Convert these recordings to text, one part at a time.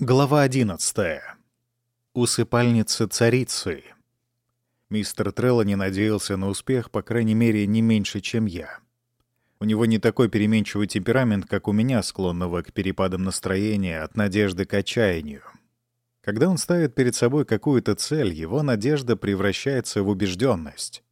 Глава 11. Усыпальница царицы. Мистер Треллани надеялся на успех, по крайней мере, не меньше, чем я. У него не такой переменчивый темперамент, как у меня, склонного к перепадам настроения от надежды к отчаянию. Когда он ставит перед собой какую-то цель, его надежда превращается в убежденность.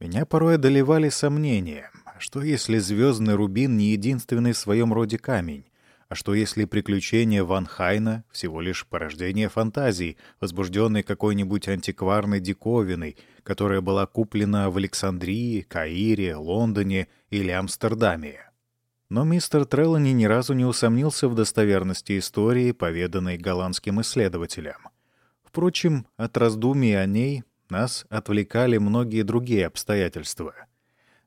Меня порой одолевали сомнения. Что если звездный рубин не единственный в своем роде камень? А что если приключения Ван Хайна — всего лишь порождение фантазий, возбужденной какой-нибудь антикварной диковиной, которая была куплена в Александрии, Каире, Лондоне или Амстердаме? Но мистер Треллани ни разу не усомнился в достоверности истории, поведанной голландским исследователям. Впрочем, от раздумий о ней нас отвлекали многие другие обстоятельства.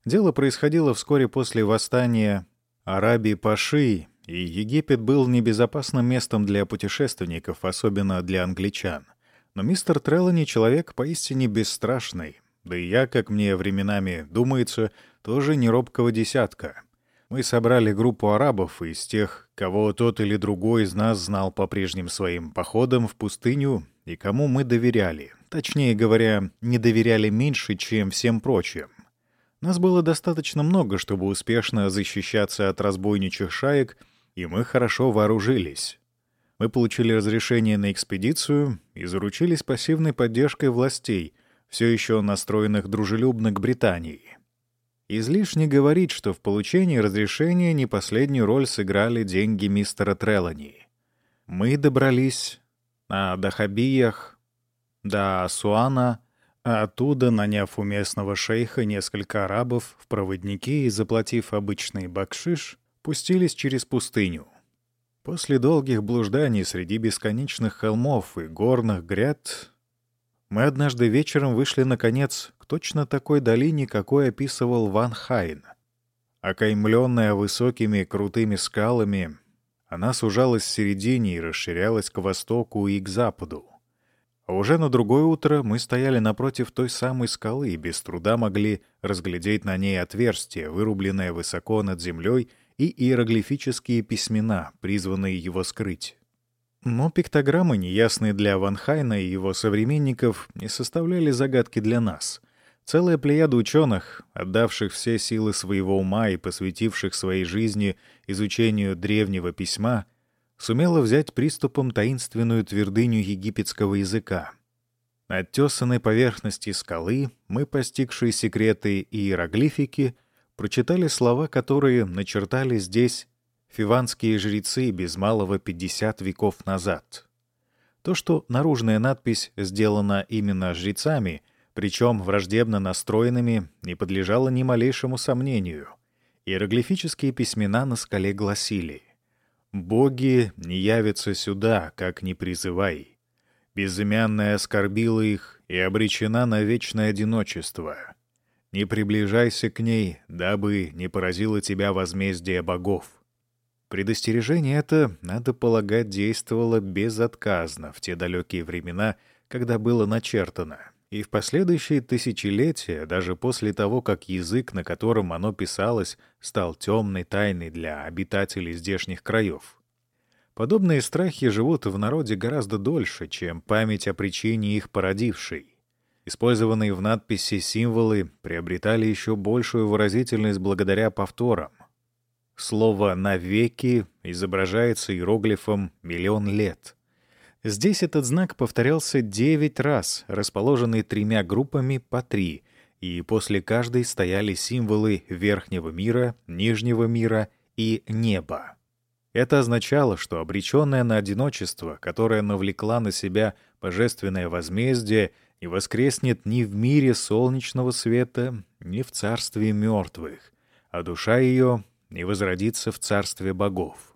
Дело происходило вскоре после восстания Арабии Паши и Египет был небезопасным местом для путешественников, особенно для англичан. Но мистер Треллани — человек поистине бесстрашный. Да и я, как мне временами думается, тоже не робкого десятка. Мы собрали группу арабов из тех, кого тот или другой из нас знал по прежним своим походам в пустыню и кому мы доверяли. Точнее говоря, не доверяли меньше, чем всем прочим. Нас было достаточно много, чтобы успешно защищаться от разбойничьих шаек — и мы хорошо вооружились. Мы получили разрешение на экспедицию и заручились пассивной поддержкой властей, все еще настроенных дружелюбно к Британии. Излишне говорить, что в получении разрешения не последнюю роль сыграли деньги мистера Трелани. Мы добрались на Дахабиях до Асуана, а оттуда, наняв у местного шейха несколько арабов в проводники и заплатив обычный бакшиш, пустились через пустыню. После долгих блужданий среди бесконечных холмов и горных гряд мы однажды вечером вышли, наконец, к точно такой долине, какой описывал Ван Хайн. Окаймленная высокими крутыми скалами, она сужалась в середине и расширялась к востоку и к западу. А уже на другое утро мы стояли напротив той самой скалы и без труда могли разглядеть на ней отверстие, вырубленное высоко над землей и иероглифические письмена, призванные его скрыть. Но пиктограммы, неясные для Ван Хайна и его современников, не составляли загадки для нас. Целая плеяда ученых, отдавших все силы своего ума и посвятивших своей жизни изучению древнего письма, сумела взять приступом таинственную твердыню египетского языка. Тесанной поверхности скалы мы, постигшие секреты иероглифики, прочитали слова, которые начертали здесь фиванские жрецы без малого 50 веков назад. То, что наружная надпись сделана именно жрецами, причем враждебно настроенными, не подлежало ни малейшему сомнению. Иероглифические письмена на скале гласили «Боги не явятся сюда, как не призывай. Безымянная оскорбила их и обречена на вечное одиночество. Не приближайся к ней, дабы не поразило тебя возмездие богов. Предостережение это, надо полагать, действовало безотказно в те далекие времена, когда было начертано. И в последующие тысячелетия, даже после того, как язык, на котором оно писалось, стал темной тайной для обитателей здешних краев. Подобные страхи живут в народе гораздо дольше, чем память о причине их породившей. Использованные в надписи символы приобретали еще большую выразительность благодаря повторам. Слово «навеки» изображается иероглифом «миллион лет». Здесь этот знак повторялся девять раз, расположенный тремя группами по три, и после каждой стояли символы верхнего мира, нижнего мира и неба. Это означало, что обреченная на одиночество, которая навлекла на себя божественное возмездие и воскреснет ни в мире солнечного света, ни в царстве мертвых, а душа ее не возродится в царстве богов.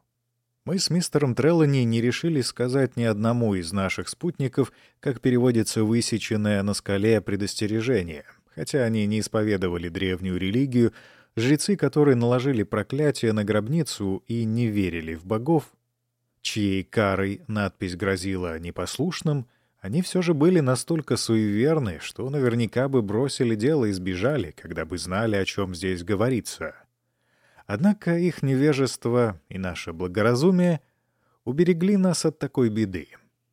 Мы с мистером Треллани не решили сказать ни одному из наших спутников, как переводится высеченное на скале предостережение, хотя они не исповедовали древнюю религию, жрецы, которые наложили проклятие на гробницу и не верили в богов, чьей карой надпись грозила непослушным — они все же были настолько суеверны, что наверняка бы бросили дело и сбежали, когда бы знали, о чем здесь говорится. Однако их невежество и наше благоразумие уберегли нас от такой беды.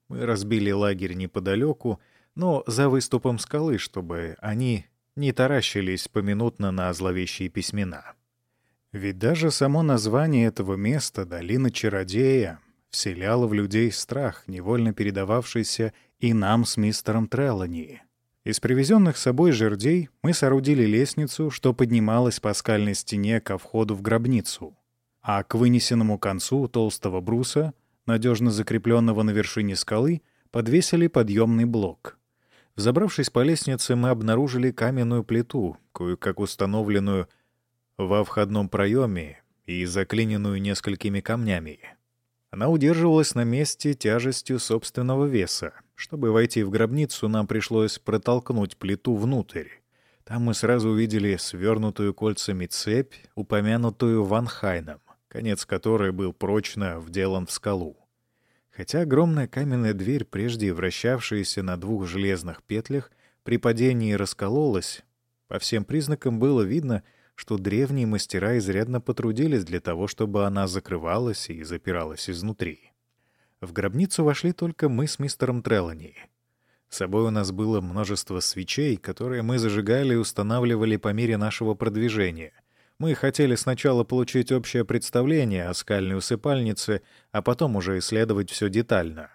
Мы разбили лагерь неподалеку, но за выступом скалы, чтобы они не таращились поминутно на зловещие письмена. Ведь даже само название этого места, Долина Чародея, вселяло в людей страх, невольно передававшийся и нам с мистером Треллани. Из привезенных с собой жердей мы соорудили лестницу, что поднималась по скальной стене ко входу в гробницу, а к вынесенному концу толстого бруса, надежно закрепленного на вершине скалы, подвесили подъемный блок. Взобравшись по лестнице, мы обнаружили каменную плиту, кое-как установленную во входном проеме и заклиненную несколькими камнями. Она удерживалась на месте тяжестью собственного веса, чтобы войти в гробницу, нам пришлось протолкнуть плиту внутрь. Там мы сразу увидели свернутую кольцами цепь, упомянутую Ван Хайном, конец которой был прочно вделан в скалу. Хотя огромная каменная дверь, прежде вращавшаяся на двух железных петлях, при падении раскололась, по всем признакам было видно, что древние мастера изрядно потрудились для того, чтобы она закрывалась и запиралась изнутри. В гробницу вошли только мы с мистером Треллани. С собой у нас было множество свечей, которые мы зажигали и устанавливали по мере нашего продвижения. Мы хотели сначала получить общее представление о скальной усыпальнице, а потом уже исследовать все детально.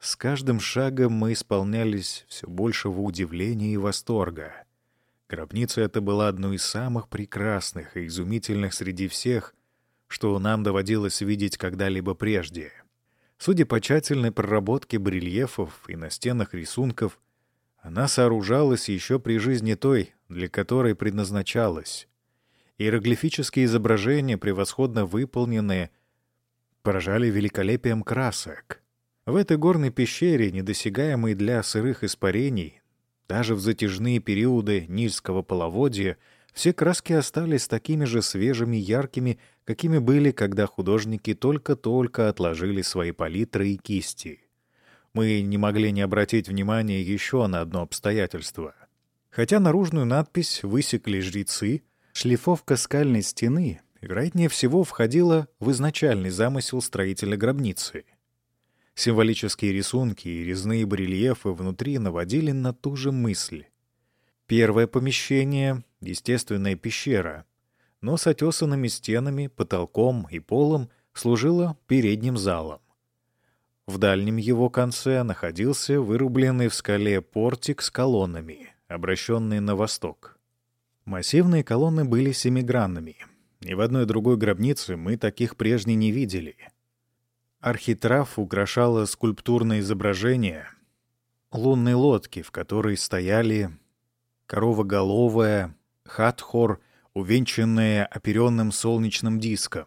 С каждым шагом мы исполнялись все большего удивления и восторга. Гробница эта была одной из самых прекрасных и изумительных среди всех, что нам доводилось видеть когда-либо прежде — Судя по тщательной проработке барельефов и настенных рисунков, она сооружалась еще при жизни той, для которой предназначалась. Иероглифические изображения, превосходно выполненные, поражали великолепием красок. В этой горной пещере, недосягаемой для сырых испарений, даже в затяжные периоды Нильского половодья — все краски остались такими же свежими, яркими, какими были, когда художники только-только отложили свои палитры и кисти. Мы не могли не обратить внимания еще на одно обстоятельство. Хотя наружную надпись высекли жрецы, шлифовка скальной стены, вероятнее всего, входила в изначальный замысел строителя гробницы. Символические рисунки и резные барельефы внутри наводили на ту же мысль. Первое помещение — естественная пещера, но с отесанными стенами, потолком и полом служила передним залом. В дальнем его конце находился вырубленный в скале портик с колоннами, обращенный на восток. Массивные колонны были семигранными. Ни в одной другой гробнице мы таких прежде не видели. Архитраф украшало скульптурное изображение лунной лодки, в которой стояли коровоголовая, хатхор, увенчанная оперенным солнечным диском,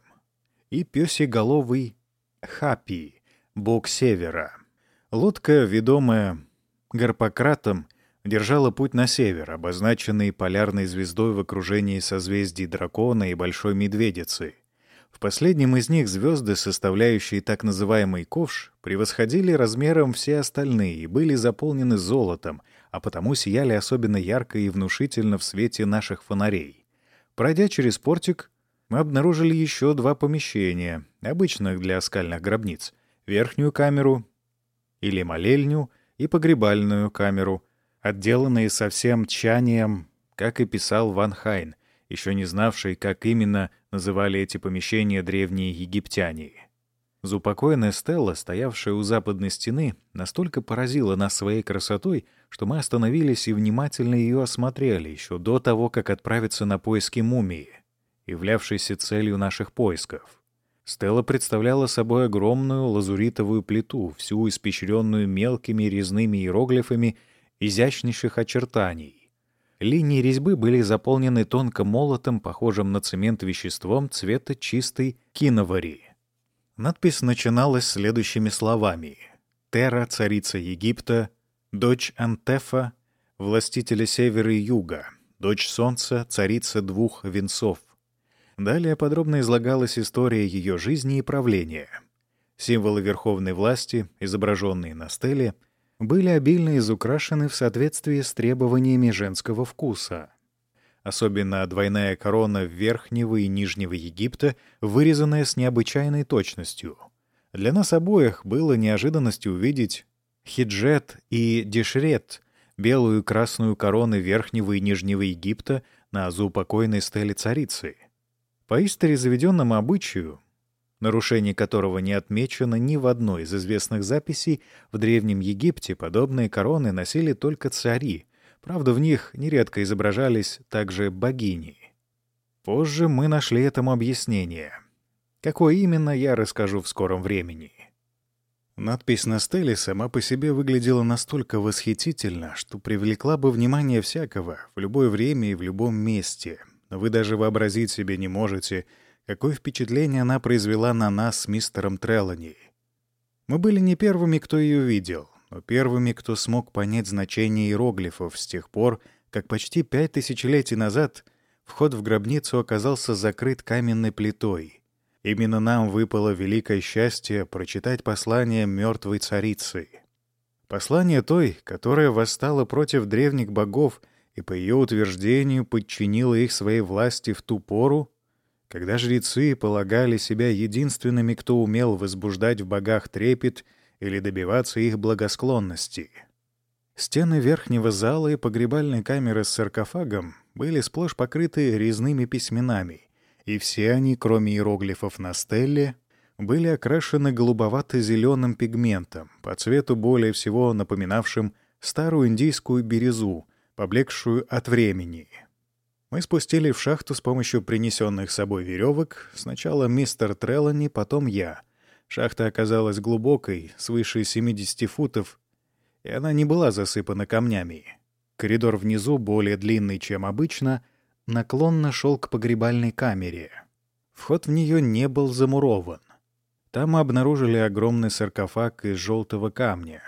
и пёсеголовый хапи, бог севера. Лодка, ведомая Гарпократом, держала путь на север, обозначенный полярной звездой в окружении созвездий Дракона и Большой Медведицы. В последнем из них звезды, составляющие так называемый ковш, превосходили размером все остальные и были заполнены золотом — а потому сияли особенно ярко и внушительно в свете наших фонарей. Пройдя через портик, мы обнаружили еще два помещения, обычных для скальных гробниц. Верхнюю камеру или молельню и погребальную камеру, отделанные со всем как и писал Ван Хайн, еще не знавший, как именно называли эти помещения древние египтяне. Заупокоенная Стелла, стоявшая у западной стены, настолько поразила нас своей красотой, что мы остановились и внимательно ее осмотрели еще до того, как отправиться на поиски мумии, являвшейся целью наших поисков. Стелла представляла собой огромную лазуритовую плиту, всю испещренную мелкими резными иероглифами изящнейших очертаний. Линии резьбы были заполнены тонко молотом, похожим на цемент веществом цвета чистой киновари. Надпись начиналась следующими словами. «Тера, царица Египта, дочь Антефа, властителя севера и юга, дочь солнца, царица двух венцов. Далее подробно излагалась история ее жизни и правления. Символы верховной власти, изображенные на стеле, были обильно изукрашены в соответствии с требованиями женского вкуса. Особенно двойная корона Верхнего и Нижнего Египта, вырезанная с необычайной точностью — Для нас обоих было неожиданностью увидеть хиджет и дешрет, белую и красную короны Верхнего и Нижнего Египта на заупокойной стеле царицы. По истори заведенному обычаю, нарушение которого не отмечено ни в одной из известных записей, в Древнем Египте подобные короны носили только цари, правда, в них нередко изображались также богини. Позже мы нашли этому объяснение. Какое именно, я расскажу в скором времени. Надпись на стеле сама по себе выглядела настолько восхитительно, что привлекла бы внимание всякого в любое время и в любом месте. Но вы даже вообразить себе не можете — какое впечатление она произвела на нас с мистером Треллани. Мы были не первыми, кто ее видел, но первыми, кто смог понять значение иероглифов с тех пор, как почти пять тысячелетий назад вход в гробницу оказался закрыт каменной плитой. Именно нам выпало великое счастье прочитать послание мертвой царицы. Послание той, которая восстала против древних богов и, по ее утверждению, подчинила их своей власти в ту пору, когда жрецы полагали себя единственными, кто умел возбуждать в богах трепет или добиваться их благосклонности. Стены верхнего зала и погребальной камеры с саркофагом были сплошь покрыты резными письменами, и все они, кроме иероглифов на стелле, были окрашены голубовато-зеленым пигментом, по цвету более всего напоминавшим старую индийскую бирюзу, поблекшую от времени — мы спустили в шахту с помощью принесенных с собой веревок. Сначала мистер Треллани, потом я. Шахта оказалась глубокой, свыше 70 футов, и она не была засыпана камнями. Коридор внизу, более длинный, чем обычно, наклонно шел к погребальной камере. Вход в нее не был замурован. Там обнаружили огромный саркофаг из желтого камня.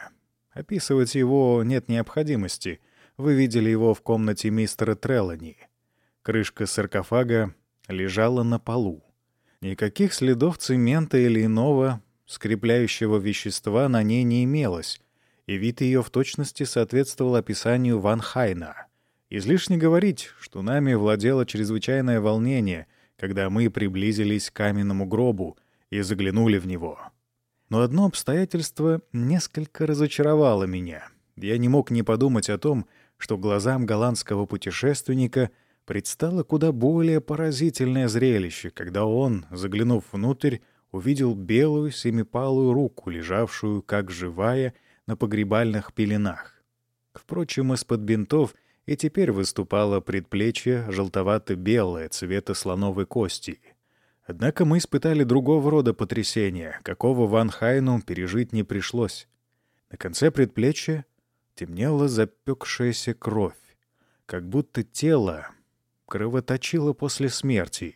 Описывать его нет необходимости. Вы видели его в комнате мистера Треллани — Крышка саркофага лежала на полу. Никаких следов цемента или иного скрепляющего вещества на ней не имелось, и вид ее в точности соответствовал описанию Ван Хайна. Излишне говорить, что нами владело чрезвычайное волнение, когда мы приблизились к каменному гробу и заглянули в него. Но одно обстоятельство несколько разочаровало меня. Я не мог не подумать о том, что глазам голландского путешественника — предстало куда более поразительное зрелище, когда он, заглянув внутрь, увидел белую семипалую руку, лежавшую, как живая, на погребальных пеленах. Впрочем, из-под бинтов и теперь выступало предплечье желтовато-белое цвета слоновой кости. Однако мы испытали другого рода потрясения, какого Ван Хайну пережить не пришлось. На конце предплечья темнела запекшаяся кровь, как будто тело, кровоточила после смерти.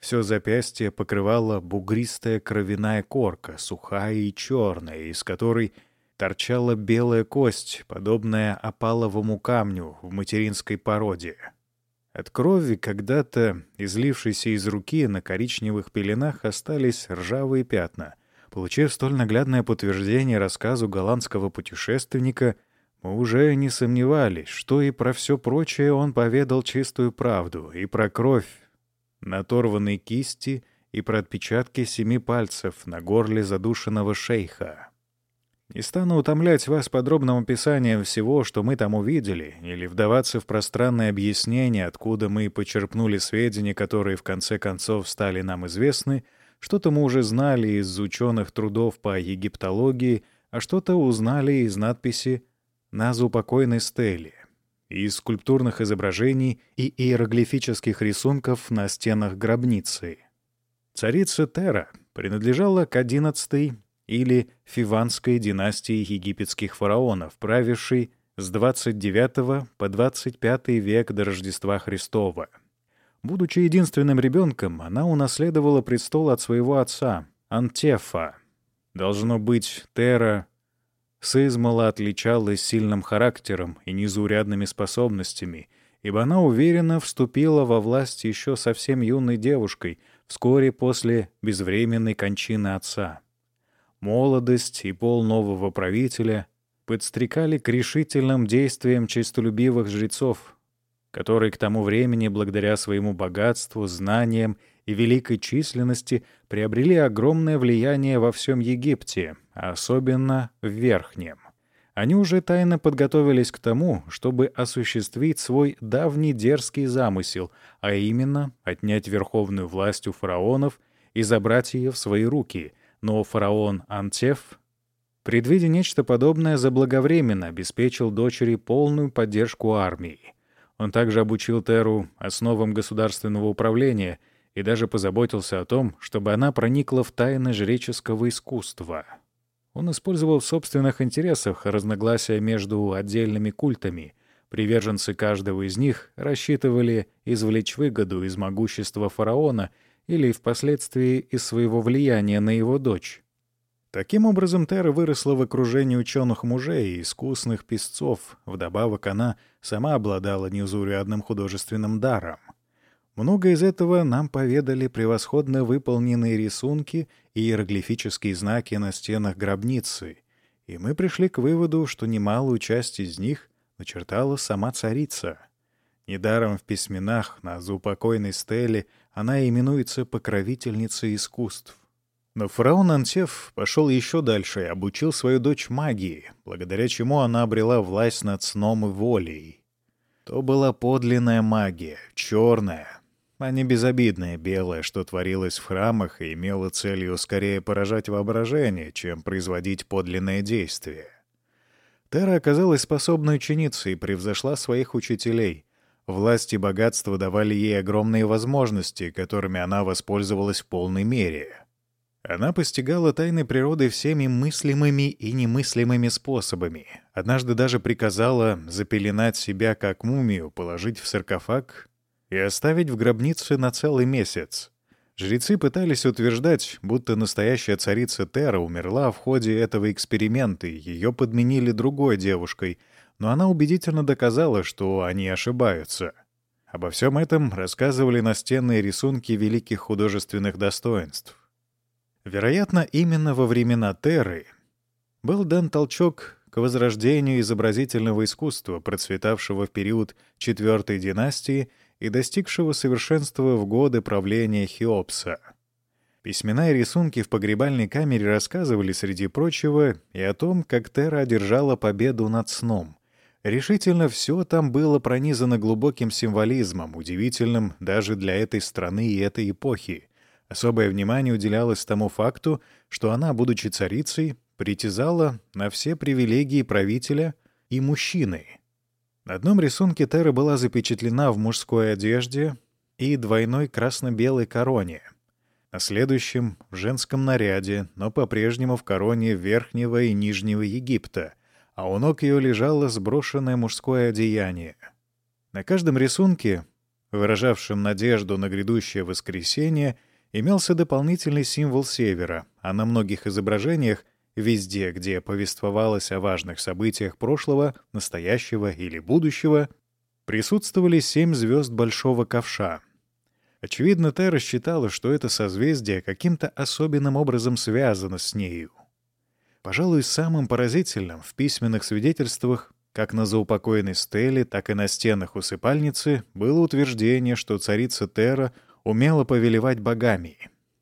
Все запястье покрывала бугристая кровяная корка, сухая и черная, из которой торчала белая кость, подобная опаловому камню в материнской породе. От крови, когда-то излившейся из руки, на коричневых пеленах остались ржавые пятна. Получив столь наглядное подтверждение рассказу голландского путешественника — уже не сомневались, что и про все прочее он поведал чистую правду, и про кровь на оторванной кисти, и про отпечатки семи пальцев на горле задушенного шейха. Не стану утомлять вас подробным описанием всего, что мы там увидели, или вдаваться в пространное объяснение, откуда мы почерпнули сведения, которые в конце концов стали нам известны, что-то мы уже знали из ученых трудов по египтологии, а что-то узнали из надписи на заупокойной стеле, из скульптурных изображений и иероглифических рисунков на стенах гробницы. Царица Тера принадлежала к XI или Фиванской династии египетских фараонов, правившей с 29 по 25 век до Рождества Христова. Будучи единственным ребенком, она унаследовала престол от своего отца, Антефа. Должно быть, Тера Сызмала отличалась сильным характером и незаурядными способностями, ибо она уверенно вступила во власть еще совсем юной девушкой, вскоре после безвременной кончины отца. Молодость и пол нового правителя подстрекали к решительным действиям честолюбивых жрецов, которые к тому времени, благодаря своему богатству, знаниям и великой численности приобрели огромное влияние во всем Египте, особенно в Верхнем. Они уже тайно подготовились к тому, чтобы осуществить свой давний дерзкий замысел, а именно отнять верховную власть у фараонов и забрать ее в свои руки. Но фараон Антеф, предвидя нечто подобное, заблаговременно обеспечил дочери полную поддержку армии. Он также обучил Теру основам государственного управления и даже позаботился о том, чтобы она проникла в тайны жреческого искусства — он использовал в собственных интересах разногласия между отдельными культами. Приверженцы каждого из них рассчитывали извлечь выгоду из могущества фараона или впоследствии из своего влияния на его дочь. Таким образом, Тера выросла в окружении ученых мужей и искусных писцов. Вдобавок она сама обладала неузурядным художественным даром. Много из этого нам поведали превосходно выполненные рисунки и иероглифические знаки на стенах гробницы, и мы пришли к выводу, что немалую часть из них начертала сама царица. Недаром в письменах на заупокойной стеле она именуется покровительницей искусств. Но фараон Антеф пошел еще дальше и обучил свою дочь магии, благодаря чему она обрела власть над сном и волей. То была подлинная магия, черная, а не безобидное белое, что творилось в храмах и имело целью скорее поражать воображение, чем производить подлинное действие. Тера оказалась способной ученицей и превзошла своих учителей. Власть и богатство давали ей огромные возможности, которыми она воспользовалась в полной мере. Она постигала тайны природы всеми мыслимыми и немыслимыми способами. Однажды даже приказала запеленать себя как мумию, положить в саркофаг и оставить в гробнице на целый месяц. Жрецы пытались утверждать, будто настоящая царица Тера умерла в ходе этого эксперимента, и ее подменили другой девушкой, но она убедительно доказала, что они ошибаются. Обо всем этом рассказывали настенные рисунки великих художественных достоинств. Вероятно, именно во времена Терры был дан толчок к возрождению изобразительного искусства, процветавшего в период четвертой династии и достигшего совершенства в годы правления Хеопса. Письмена и рисунки в погребальной камере рассказывали, среди прочего, и о том, как Тера одержала победу над сном. Решительно все там было пронизано глубоким символизмом, удивительным даже для этой страны и этой эпохи. Особое внимание уделялось тому факту, что она, будучи царицей, притязала на все привилегии правителя и мужчины — на одном рисунке Тера была запечатлена в мужской одежде и двойной красно-белой короне. На следующем — в женском наряде, но по-прежнему в короне Верхнего и Нижнего Египта, а у ног ее лежало сброшенное мужское одеяние. На каждом рисунке, выражавшем надежду на грядущее воскресенье, имелся дополнительный символ севера, а на многих изображениях Везде, где повествовалось о важных событиях прошлого, настоящего или будущего, присутствовали семь звезд Большого Ковша. Очевидно, Тера считала, что это созвездие каким-то особенным образом связано с нею. Пожалуй, самым поразительным в письменных свидетельствах как на заупокоенной стеле, так и на стенах усыпальницы было утверждение, что царица Тера умела повелевать богами.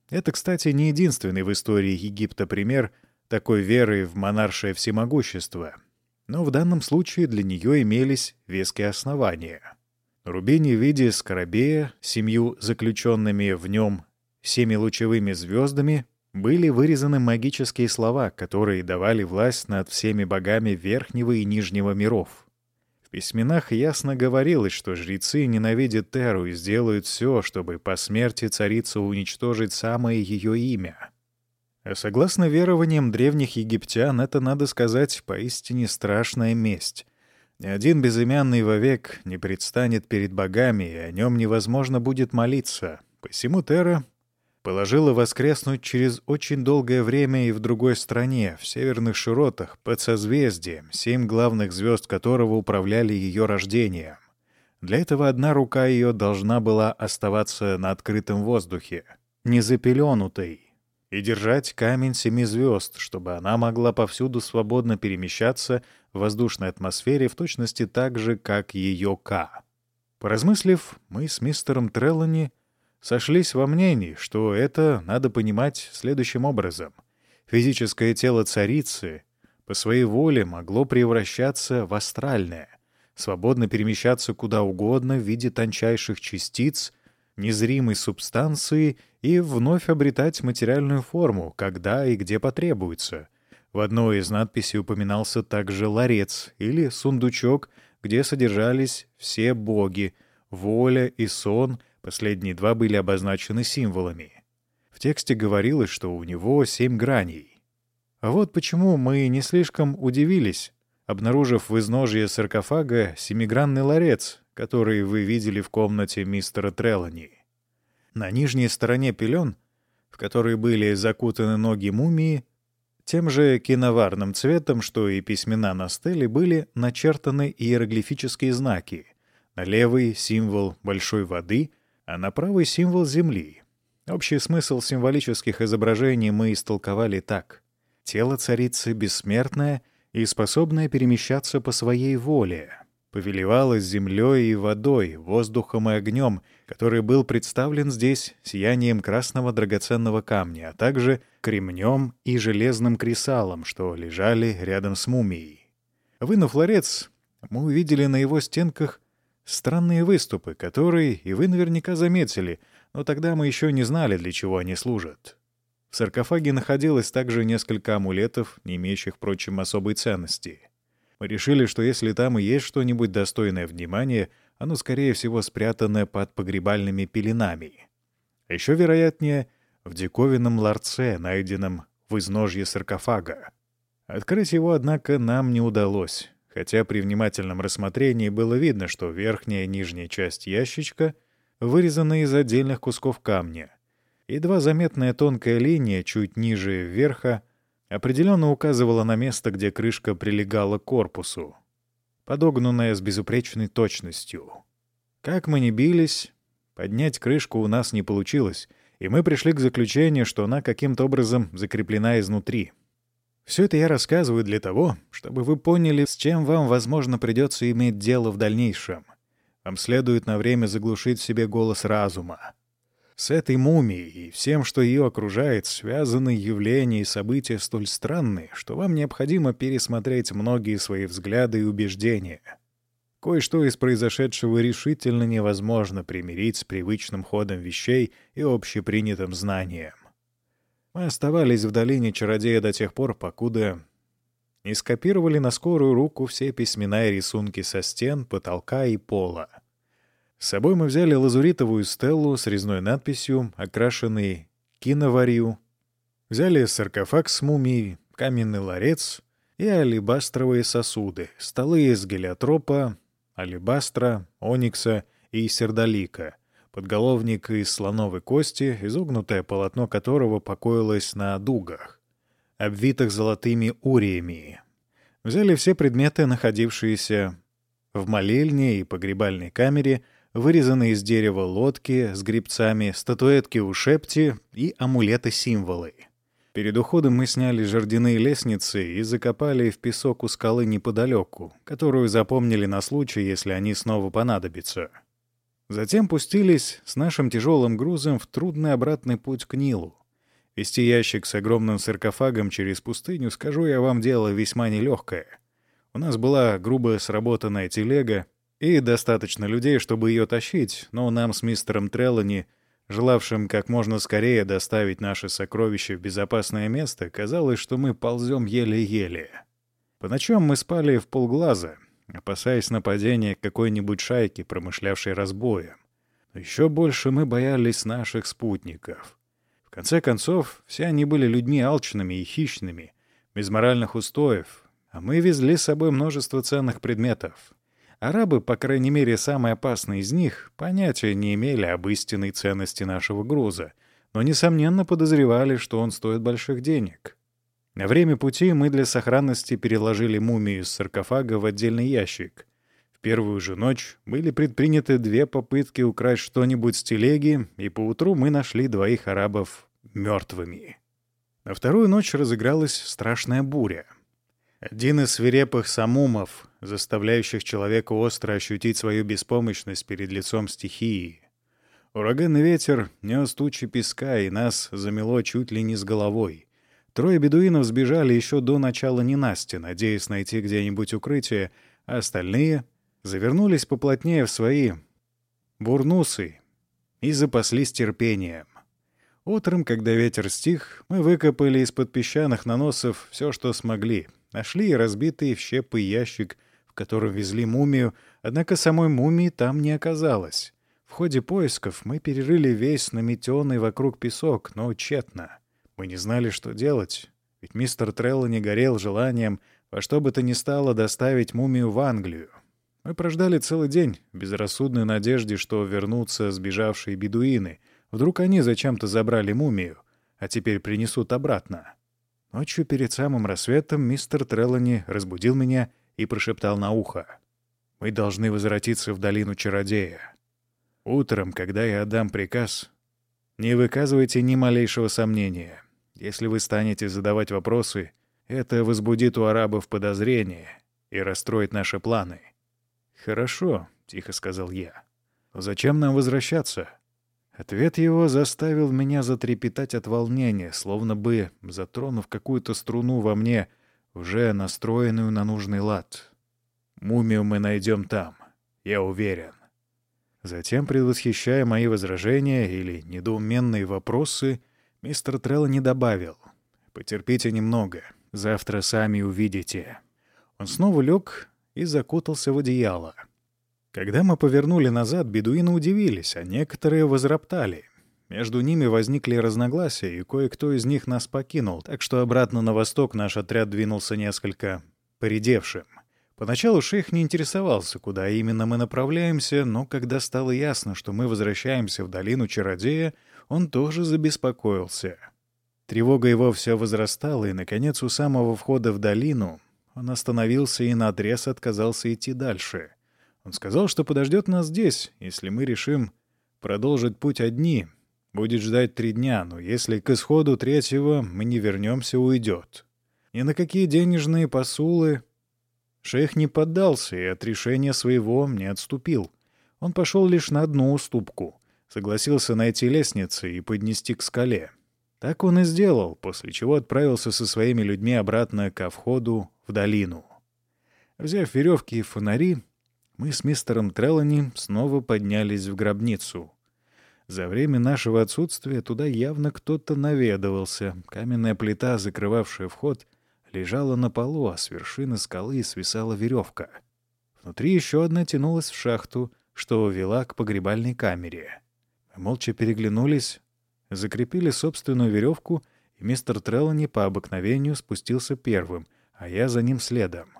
Это, кстати, не единственный в истории Египта пример — такой веры в монаршее всемогущество, но в данном случае для нее имелись веские основания. На рубине в виде скоробея, семью заключенными в нем семилучевыми звездами, были вырезаны магические слова, которые давали власть над всеми богами верхнего и нижнего миров. В письменах ясно говорилось, что жрецы ненавидят Теру и сделают все, чтобы по смерти царицы уничтожить самое ее имя — а согласно верованиям древних египтян, это, надо сказать, поистине страшная месть. Ни один безымянный вовек не предстанет перед богами, и о нем невозможно будет молиться. Посему Тера положила воскреснуть через очень долгое время и в другой стране, в северных широтах, под созвездием, семь главных звезд которого управляли ее рождением. Для этого одна рука ее должна была оставаться на открытом воздухе, не запеленутой, и держать камень семи звезд, чтобы она могла повсюду свободно перемещаться в воздушной атмосфере в точности так же, как ее К. Поразмыслив, мы с мистером Треллани сошлись во мнении, что это надо понимать следующим образом. Физическое тело царицы по своей воле могло превращаться в астральное, свободно перемещаться куда угодно в виде тончайших частиц, незримой субстанции и вновь обретать материальную форму, когда и где потребуется. В одной из надписей упоминался также ларец или сундучок, где содержались все боги, воля и сон, последние два были обозначены символами. В тексте говорилось, что у него семь граней. А вот почему мы не слишком удивились, обнаружив в изножье саркофага семигранный ларец, который вы видели в комнате мистера Трелани. На нижней стороне пелен, в которые были закутаны ноги мумии, тем же киноварным цветом, что и письмена на стеле, были начертаны иероглифические знаки. На левый — символ большой воды, а на правый — символ земли. Общий смысл символических изображений мы истолковали так. Тело царицы бессмертное и способное перемещаться по своей воле повелевала землей и водой, воздухом и огнем, который был представлен здесь сиянием красного драгоценного камня, а также кремнем и железным кресалом, что лежали рядом с мумией. Вынув ларец, мы увидели на его стенках странные выступы, которые и вы наверняка заметили, но тогда мы еще не знали, для чего они служат. В саркофаге находилось также несколько амулетов, не имеющих, впрочем, особой ценности — мы решили, что если там и есть что-нибудь достойное внимания, оно, скорее всего, спрятано под погребальными пеленами. А еще вероятнее, в диковинном ларце, найденном в изножье саркофага. Открыть его, однако, нам не удалось, хотя при внимательном рассмотрении было видно, что верхняя и нижняя часть ящичка вырезаны из отдельных кусков камня. Едва заметная тонкая линия чуть ниже верха определенно указывала на место, где крышка прилегала к корпусу, подогнанная с безупречной точностью. Как мы ни бились, поднять крышку у нас не получилось, и мы пришли к заключению, что она каким-то образом закреплена изнутри. Все это я рассказываю для того, чтобы вы поняли, с чем вам, возможно, придется иметь дело в дальнейшем. Вам следует на время заглушить в себе голос разума. С этой мумией и всем, что ее окружает, связаны явления и события столь странные, что вам необходимо пересмотреть многие свои взгляды и убеждения. Кое-что из произошедшего решительно невозможно примирить с привычным ходом вещей и общепринятым знанием. Мы оставались в долине чародея до тех пор, покуда не скопировали на скорую руку все письмена и рисунки со стен, потолка и пола. С собой мы взяли лазуритовую стеллу с резной надписью, окрашенный киноварью. Взяли саркофаг с мумией, каменный ларец и алебастровые сосуды, столы из гелиотропа, алебастра, оникса и сердолика, подголовник из слоновой кости, изогнутое полотно которого покоилось на дугах, обвитых золотыми уриями. Взяли все предметы, находившиеся в молельне и погребальной камере — вырезанные из дерева лодки с грибцами, статуэтки у шепти и амулеты-символы. Перед уходом мы сняли жердяные лестницы и закопали в песок у скалы неподалеку, которую запомнили на случай, если они снова понадобятся. Затем пустились с нашим тяжелым грузом в трудный обратный путь к Нилу. Вести ящик с огромным саркофагом через пустыню, скажу я вам, дело весьма нелегкое. У нас была грубо сработанная телега, и достаточно людей, чтобы ее тащить, но нам с мистером Треллани, желавшим как можно скорее доставить наши сокровища в безопасное место, казалось, что мы ползем еле-еле. По ночам мы спали в полглаза, опасаясь нападения какой-нибудь шайки, промышлявшей разбоем. Но еще больше мы боялись наших спутников. В конце концов, все они были людьми алчными и хищными, без моральных устоев, а мы везли с собой множество ценных предметов. Арабы, по крайней мере, самые опасные из них, понятия не имели об истинной ценности нашего груза, но, несомненно, подозревали, что он стоит больших денег. На время пути мы для сохранности переложили мумию из саркофага в отдельный ящик. В первую же ночь были предприняты две попытки украсть что-нибудь с телеги, и поутру мы нашли двоих арабов мертвыми. На вторую ночь разыгралась страшная буря — один из свирепых самумов, заставляющих человека остро ощутить свою беспомощность перед лицом стихии. Ураганный ветер нес тучи песка, и нас замело чуть ли не с головой. Трое бедуинов сбежали еще до начала ненасти, надеясь найти где-нибудь укрытие, а остальные завернулись поплотнее в свои бурнусы и запаслись терпением. Утром, когда ветер стих, мы выкопали из-под песчаных наносов все, что смогли. Нашли разбитый в щепы ящик, в котором везли мумию, однако самой мумии там не оказалось. В ходе поисков мы перерыли весь наметенный вокруг песок, но тщетно. Мы не знали, что делать, ведь мистер Трелло не горел желанием во что бы то ни стало доставить мумию в Англию. Мы прождали целый день в безрассудной надежде, что вернутся сбежавшие бедуины. Вдруг они зачем-то забрали мумию, а теперь принесут обратно. Ночью перед самым рассветом мистер Треллани разбудил меня и прошептал на ухо. «Мы должны возвратиться в долину Чародея. Утром, когда я отдам приказ, не выказывайте ни малейшего сомнения. Если вы станете задавать вопросы, это возбудит у арабов подозрения и расстроит наши планы. «Хорошо», — тихо сказал я. «Зачем нам возвращаться?» Ответ его заставил меня затрепетать от волнения, словно бы затронув какую-то струну во мне, уже настроенную на нужный лад. «Мумию мы найдем там, я уверен». Затем, предвосхищая мои возражения или недоуменные вопросы, мистер Трелло не добавил. «Потерпите немного, завтра сами увидите». Он снова лег и закутался в одеяло. Когда мы повернули назад, бедуины удивились, а некоторые возроптали. Между ними возникли разногласия, и кое-кто из них нас покинул, так что обратно на восток наш отряд двинулся несколько поредевшим. Поначалу шейх не интересовался, куда именно мы направляемся, но когда стало ясно, что мы возвращаемся в долину Чародея, он тоже забеспокоился. Тревога его все возрастала, и, наконец, у самого входа в долину он остановился и наотрез отказался идти дальше. Он сказал, что подождет нас здесь, если мы решим продолжить путь одни. Будет ждать три дня, но если к исходу третьего мы не вернемся, уйдет. Ни на какие денежные посулы шейх не поддался и от решения своего не отступил. Он пошел лишь на одну уступку. Согласился найти лестницы и поднести к скале. Так он и сделал, после чего отправился со своими людьми обратно ко входу в долину. Взяв веревки и фонари, мы с мистером Треллани снова поднялись в гробницу. За время нашего отсутствия туда явно кто-то наведывался. Каменная плита, закрывавшая вход, лежала на полу, а с вершины скалы свисала веревка. Внутри еще одна тянулась в шахту, что вела к погребальной камере. Мы молча переглянулись, закрепили собственную веревку, и мистер Треллани по обыкновению спустился первым, а я за ним следом.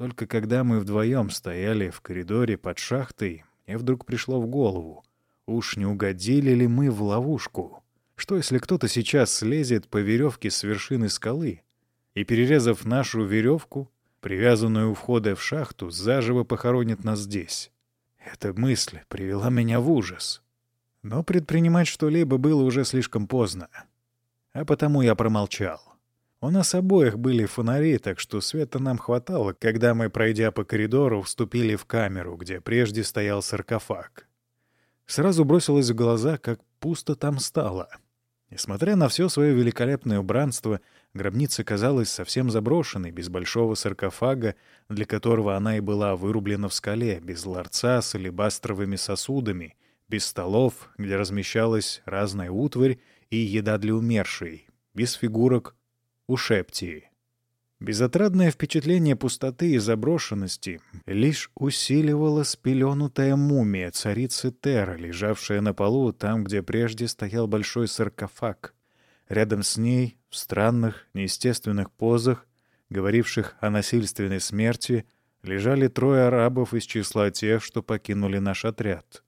Только когда мы вдвоем стояли в коридоре под шахтой, мне вдруг пришло в голову, уж не угодили ли мы в ловушку? Что, если кто-то сейчас слезет по веревке с вершины скалы и, перерезав нашу веревку, привязанную у входа в шахту, заживо похоронит нас здесь? Эта мысль привела меня в ужас. Но предпринимать что-либо было уже слишком поздно. А потому я промолчал. У нас обоих были фонари, так что света нам хватало, когда мы, пройдя по коридору, вступили в камеру, где прежде стоял саркофаг. Сразу бросилось в глаза, как пусто там стало. Несмотря на все свое великолепное убранство, гробница казалась совсем заброшенной, без большого саркофага, для которого она и была вырублена в скале, без ларца с алебастровыми сосудами — без столов, где размещалась разная утварь и еда для умершей, без фигурок у шептии. Безотрадное впечатление пустоты и заброшенности лишь усиливала спеленутая мумия царицы Тера, лежавшая на полу там, где прежде стоял большой саркофаг. Рядом с ней, в странных, неестественных позах, говоривших о насильственной смерти, лежали трое арабов из числа тех, что покинули наш отряд.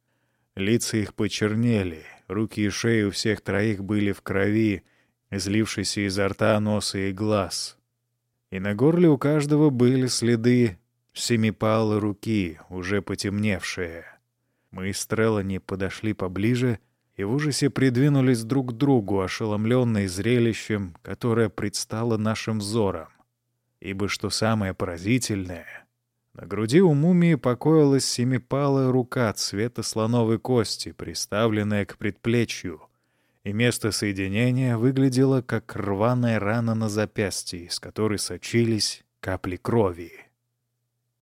Лица их почернели, руки и шеи у всех троих были в крови, излившейся изо рта, носа и глаз. И на горле у каждого были следы семипалой руки, уже потемневшие. Мы с Треллани подошли поближе и в ужасе придвинулись друг к другу, ошеломленные зрелищем, которое предстало нашим взором. Ибо что самое поразительное, На груди у мумии покоилась семипалая рука цвета слоновой кости, приставленная к предплечью, и место соединения выглядело как рваная рана на запястье, из которой сочились капли крови.